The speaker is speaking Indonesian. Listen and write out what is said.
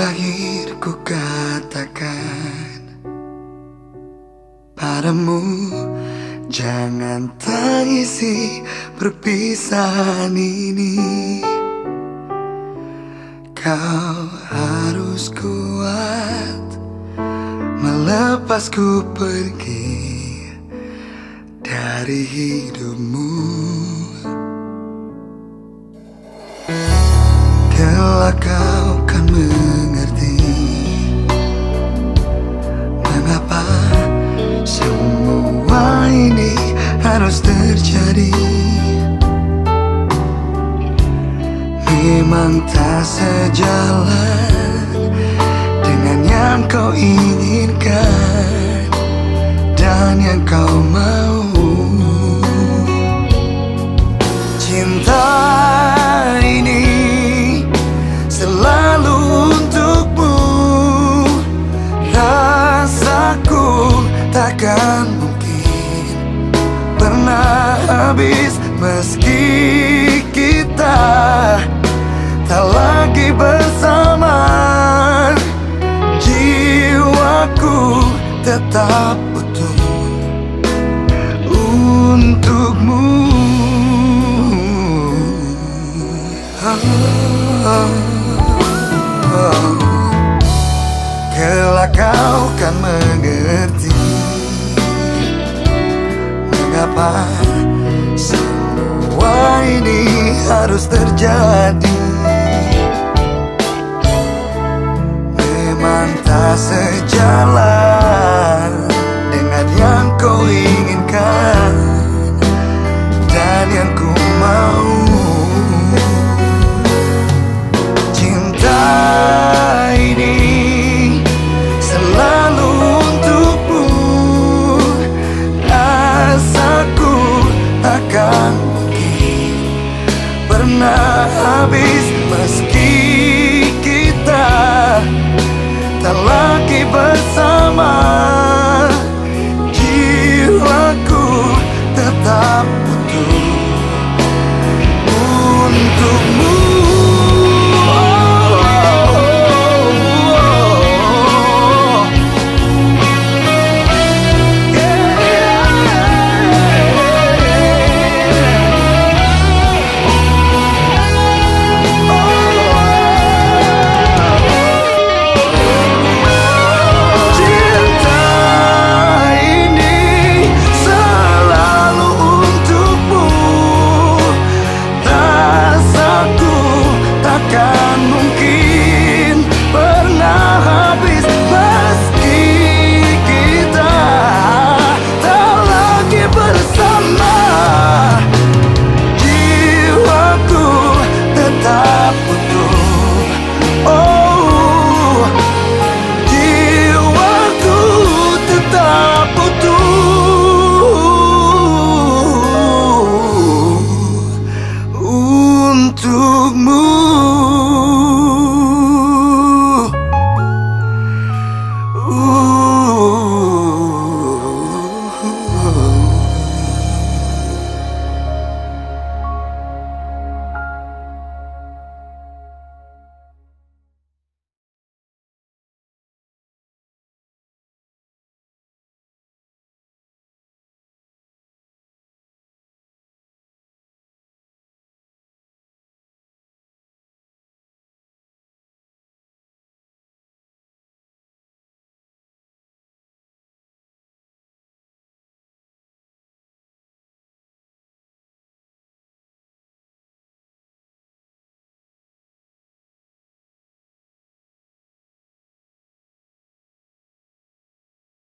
Terakhir ku katakan Padamu Jangan tangisi perpisahan ini. Kau harus kuat Melepasku pergi Dari hidupmu. Kelak kau kan mengerti harus terjadi. Memang tak sejalan Dengan yang kau inginkan Dan yang kau mau. Cinta ini selalu untukmu. Rasaku takkan habis. Meski kita tak lagi bersama Jiwaku tetap utuh untukmu. Kelak kau kan mengerti Mengapa harus terjadi untukmu.